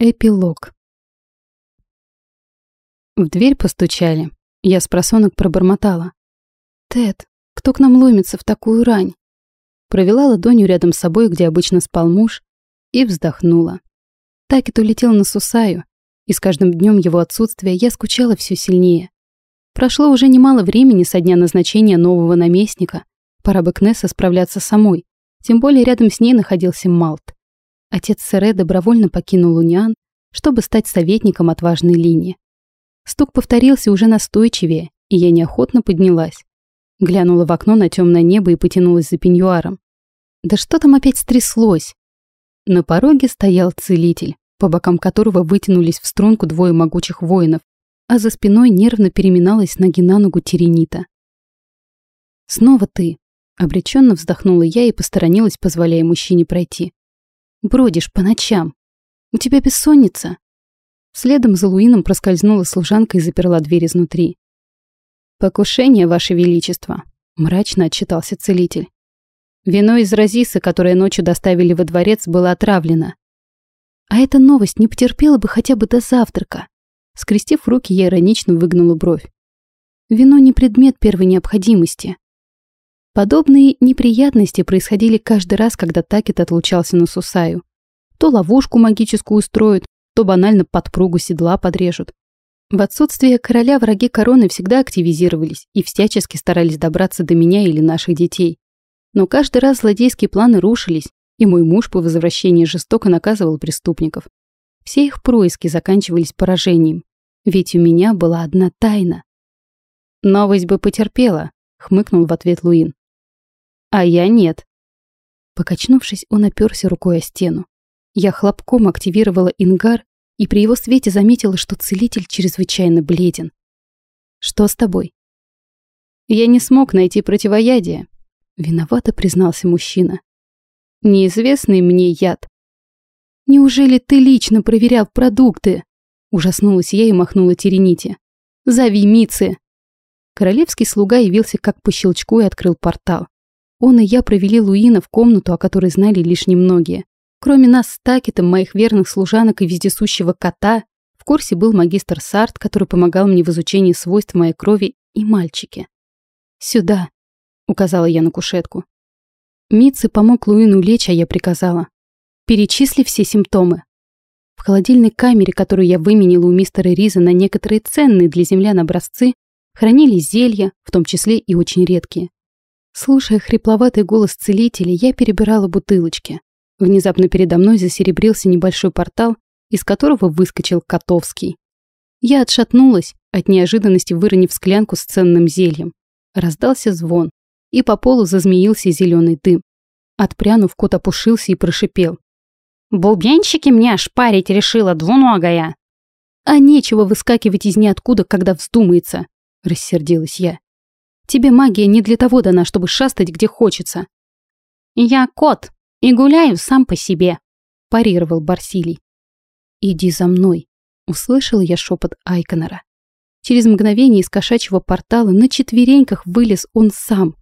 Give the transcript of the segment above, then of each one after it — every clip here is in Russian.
Эпилог. В дверь постучали. Я с просонок пробормотала. «Тед, кто к нам ломится в такую рань?» Провела ладонью рядом с собой, где обычно спал муж, и вздохнула. Такет улетел на Сусаю, и с каждым днем его отсутствия я скучала все сильнее. Прошло уже немало времени со дня назначения нового наместника. Пора бы Кнесса справляться самой, тем более рядом с ней находился Малт. Отец Сере добровольно покинул Униан, чтобы стать советником отважной линии. Стук повторился уже настойчивее, и я неохотно поднялась. Глянула в окно на темное небо и потянулась за пеньюаром. Да что там опять стряслось? На пороге стоял целитель, по бокам которого вытянулись в струнку двое могучих воинов, а за спиной нервно переминалась ноги на ногу Теренита. «Снова ты!» — обреченно вздохнула я и посторонилась, позволяя мужчине пройти. «Бродишь по ночам. У тебя бессонница?» Следом за Луином проскользнула служанка и заперла дверь изнутри. «Покушение, Ваше Величество», — мрачно отчитался целитель. Вино из Розисы, которое ночью доставили во дворец, было отравлено. А эта новость не потерпела бы хотя бы до завтрака. Скрестив руки, я иронично выгнула бровь. Вино не предмет первой необходимости. Подобные неприятности происходили каждый раз, когда Такет отлучался на Сусаю. То ловушку магическую устроят, то банально подпругу седла подрежут. В отсутствие короля враги короны всегда активизировались и всячески старались добраться до меня или наших детей. Но каждый раз злодейские планы рушились, и мой муж по возвращении жестоко наказывал преступников. Все их происки заканчивались поражением, ведь у меня была одна тайна. «Новость бы потерпела», — хмыкнул в ответ Луин. «А я нет». Покачнувшись, он оперся рукой о стену. Я хлопком активировала ингар и при его свете заметила, что целитель чрезвычайно бледен. «Что с тобой?» «Я не смог найти противоядие», — виновато признался мужчина. «Неизвестный мне яд». «Неужели ты лично проверял продукты?» Ужаснулась я и махнула Терените. «Зови Мицы!» Королевский слуга явился как по щелчку и открыл портал. Он и я провели Луина в комнату, о которой знали лишь немногие. Кроме нас с Такетом, моих верных служанок и вездесущего кота, в курсе был магистр Сарт, который помогал мне в изучении свойств моей крови и мальчики. «Сюда», — указала я на кушетку. Митцы помог Луину лечь, а я приказала. «Перечисли все симптомы». В холодильной камере, которую я выменила у мистера Риза на некоторые ценные для землян образцы, хранились зелья, в том числе и очень редкие. Слушая хрипловатый голос целителя, я перебирала бутылочки. Внезапно передо мной засеребрился небольшой портал, из которого выскочил Котовский. Я отшатнулась, от неожиданности выронив склянку с ценным зельем. Раздался звон, и по полу зазмеился зеленый дым. Отпрянув, кот опушился и прошипел. «Бубенщики мне ошпарить решила, двуногая!» «А нечего выскакивать из ниоткуда, когда вздумается!» — рассердилась я. «Тебе магия не для того дана, чтобы шастать где хочется!» «Я кот!» и гуляю сам по себе», – парировал Барсилий. «Иди за мной», – услышал я шепот Айконора. Через мгновение из кошачьего портала на четвереньках вылез он сам.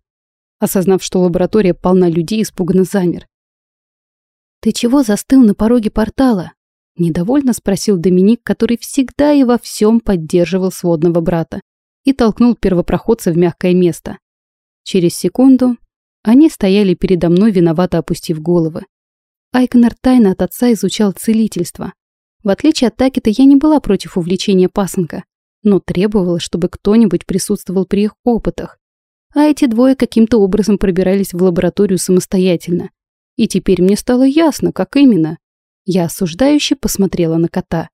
Осознав, что лаборатория полна людей, испуганно замер. «Ты чего застыл на пороге портала?» – недовольно спросил Доминик, который всегда и во всем поддерживал сводного брата, и толкнул первопроходца в мягкое место. Через секунду они стояли передо мной, виновато опустив головы. Айконер тайно от отца изучал целительство. В отличие от Такета, я не была против увлечения пасынка, но требовала, чтобы кто-нибудь присутствовал при их опытах. А эти двое каким-то образом пробирались в лабораторию самостоятельно. И теперь мне стало ясно, как именно. Я осуждающе посмотрела на кота.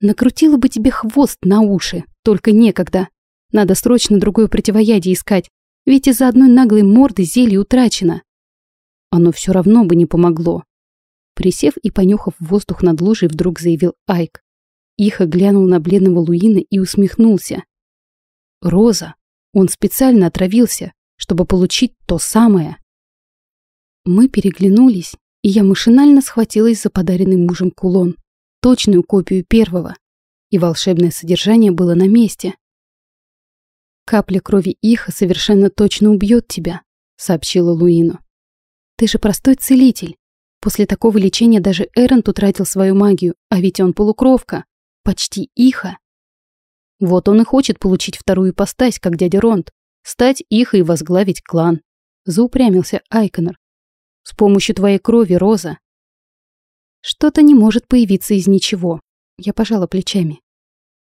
Накрутила бы тебе хвост на уши, только некогда. Надо срочно другое противоядие искать, ведь из-за одной наглой морды зелье утрачено. Оно все равно бы не помогло. Присев и понюхав воздух над лужей, вдруг заявил Айк. Ихо глянул на бледного Луина и усмехнулся. «Роза, он специально отравился, чтобы получить то самое». Мы переглянулись, и я машинально схватилась за подаренный мужем кулон, точную копию первого, и волшебное содержание было на месте. «Капля крови Иха совершенно точно убьет тебя», — сообщила Луину. «Ты же простой целитель. После такого лечения даже Эрент утратил свою магию, а ведь он полукровка. Почти Иха. Вот он и хочет получить вторую ипостась, как дядя Ронд. Стать Иха и возглавить клан. Заупрямился Айконор. С помощью твоей крови, Роза. Что-то не может появиться из ничего. Я пожала плечами.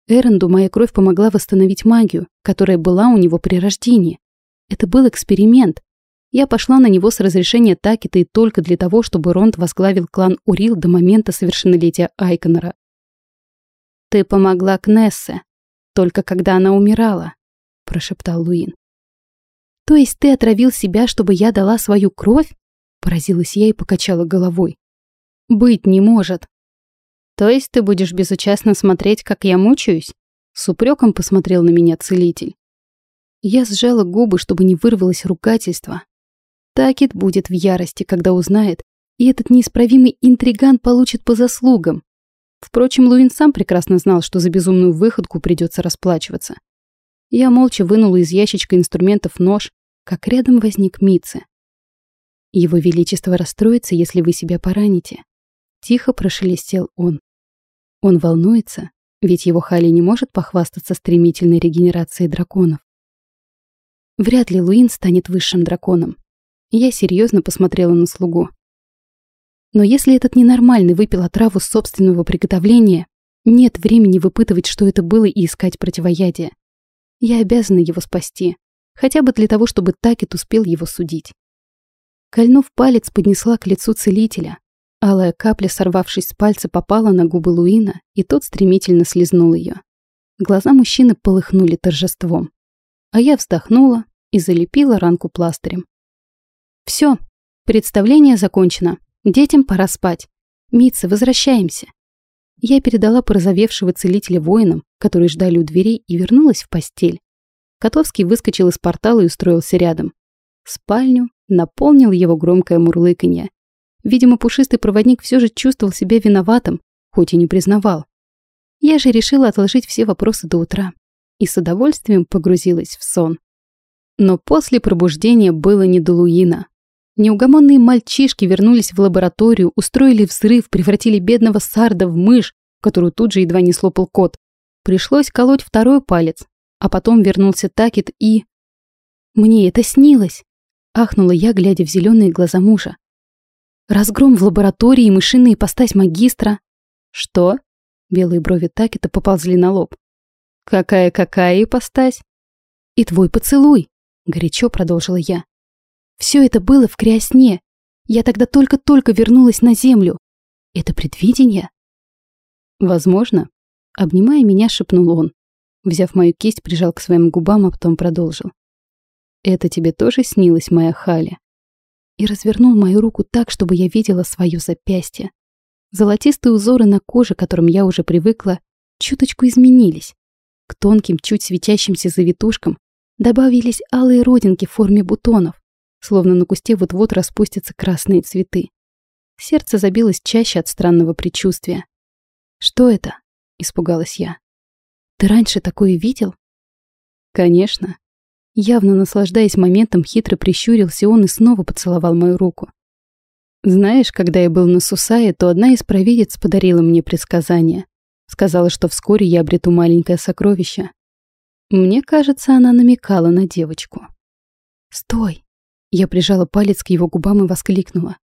Эренду моя кровь помогла восстановить магию, которая была у него при рождении. Это был эксперимент. Я пошла на него с разрешения Такита и только для того, чтобы Ронд возглавил клан Урил до момента совершеннолетия Айконора. «Ты помогла Кнессе, только когда она умирала», – прошептал Луин. «То есть ты отравил себя, чтобы я дала свою кровь?» – поразилась я и покачала головой. «Быть не может». «То есть ты будешь безучастно смотреть, как я мучаюсь?» С упреком посмотрел на меня целитель. Я сжала губы, чтобы не вырвалось ругательство. Такет будет в ярости, когда узнает, и этот неисправимый интриган получит по заслугам. Впрочем, Луин сам прекрасно знал, что за безумную выходку придется расплачиваться. Я молча вынула из ящичка инструментов нож, как рядом возник Митце. «Его Величество расстроится, если вы себя пораните», — тихо прошелестел он. Он волнуется, ведь его Хали не может похвастаться стремительной регенерацией драконов. Вряд ли Луин станет высшим драконом. Я серьезно посмотрела на слугу. Но если этот ненормальный выпил отраву собственного приготовления, нет времени выпытывать, что это было, и искать противоядие. Я обязана его спасти, хотя бы для того, чтобы Такет успел его судить. Кольнув палец, поднесла к лицу целителя. Алая капля, сорвавшись с пальца, попала на губы Луина, и тот стремительно слезнул ее. Глаза мужчины полыхнули торжеством а я вздохнула и залепила ранку пластырем. Все, представление закончено. Детям пора спать. Митца, возвращаемся. Я передала порозовевшего целителя воинам, которые ждали у дверей, и вернулась в постель. Котовский выскочил из портала и устроился рядом. Спальню наполнил его громкое мурлыканье. Видимо, пушистый проводник все же чувствовал себя виноватым, хоть и не признавал. Я же решила отложить все вопросы до утра и с удовольствием погрузилась в сон. Но после пробуждения было не до Луина. Неугомонные мальчишки вернулись в лабораторию, устроили взрыв, превратили бедного Сарда в мышь, которую тут же едва не слопал кот. Пришлось колоть второй палец, а потом вернулся Такет и... «Мне это снилось!» — ахнула я, глядя в зеленые глаза мужа. «Разгром в лаборатории, мышиная ипостась магистра». «Что?» — белые брови Такета поползли на лоб. «Какая-какая ипостась?» «И твой поцелуй», — горячо продолжила я. «Все это было в криосне. Я тогда только-только вернулась на землю. Это предвидение?» «Возможно», — обнимая меня, шепнул он. Взяв мою кисть, прижал к своим губам, а потом продолжил. «Это тебе тоже снилось, моя Хали?» И развернул мою руку так, чтобы я видела свое запястье. Золотистые узоры на коже, к которым я уже привыкла, чуточку изменились. К тонким, чуть светящимся завитушкам добавились алые родинки в форме бутонов, словно на кусте вот-вот распустятся красные цветы. Сердце забилось чаще от странного предчувствия. «Что это?» — испугалась я. «Ты раньше такое видел?» «Конечно». Явно наслаждаясь моментом, хитро прищурился он и снова поцеловал мою руку. «Знаешь, когда я был на Сусае, то одна из провидец подарила мне предсказание. Сказала, что вскоре я обрету маленькое сокровище. Мне кажется, она намекала на девочку. «Стой!» Я прижала палец к его губам и воскликнула.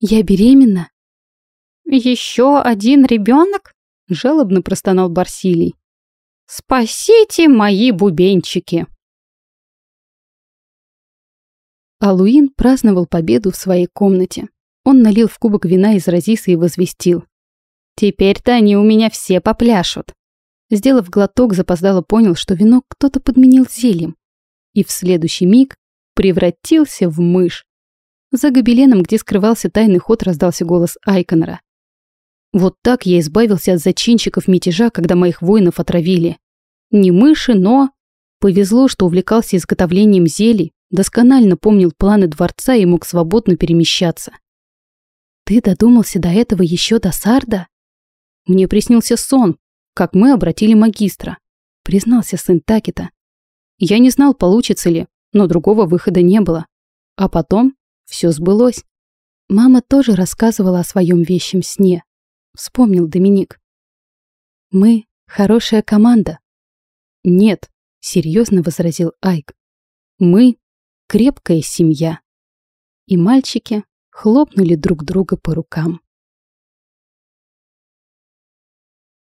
«Я беременна?» «Еще один ребенок?» — жалобно простонал Барсилий. «Спасите мои бубенчики!» Алуин праздновал победу в своей комнате. Он налил в кубок вина из разиса и возвестил. Теперь-то они у меня все попляшут. Сделав глоток, запоздало понял, что вино кто-то подменил зельем. И в следующий миг превратился в мышь. За гобеленом, где скрывался тайный ход, раздался голос Айконора. Вот так я избавился от зачинщиков мятежа, когда моих воинов отравили. Не мыши, но... Повезло, что увлекался изготовлением зелий, досконально помнил планы дворца и мог свободно перемещаться. «Ты додумался до этого еще до Сарда?» Мне приснился сон, как мы обратили магистра, признался сын Такита. Я не знал, получится ли, но другого выхода не было. А потом все сбылось. Мама тоже рассказывала о своем вещем сне. Вспомнил Доминик. Мы хорошая команда. Нет, серьезно возразил Айк. Мы крепкая семья. И мальчики хлопнули друг друга по рукам.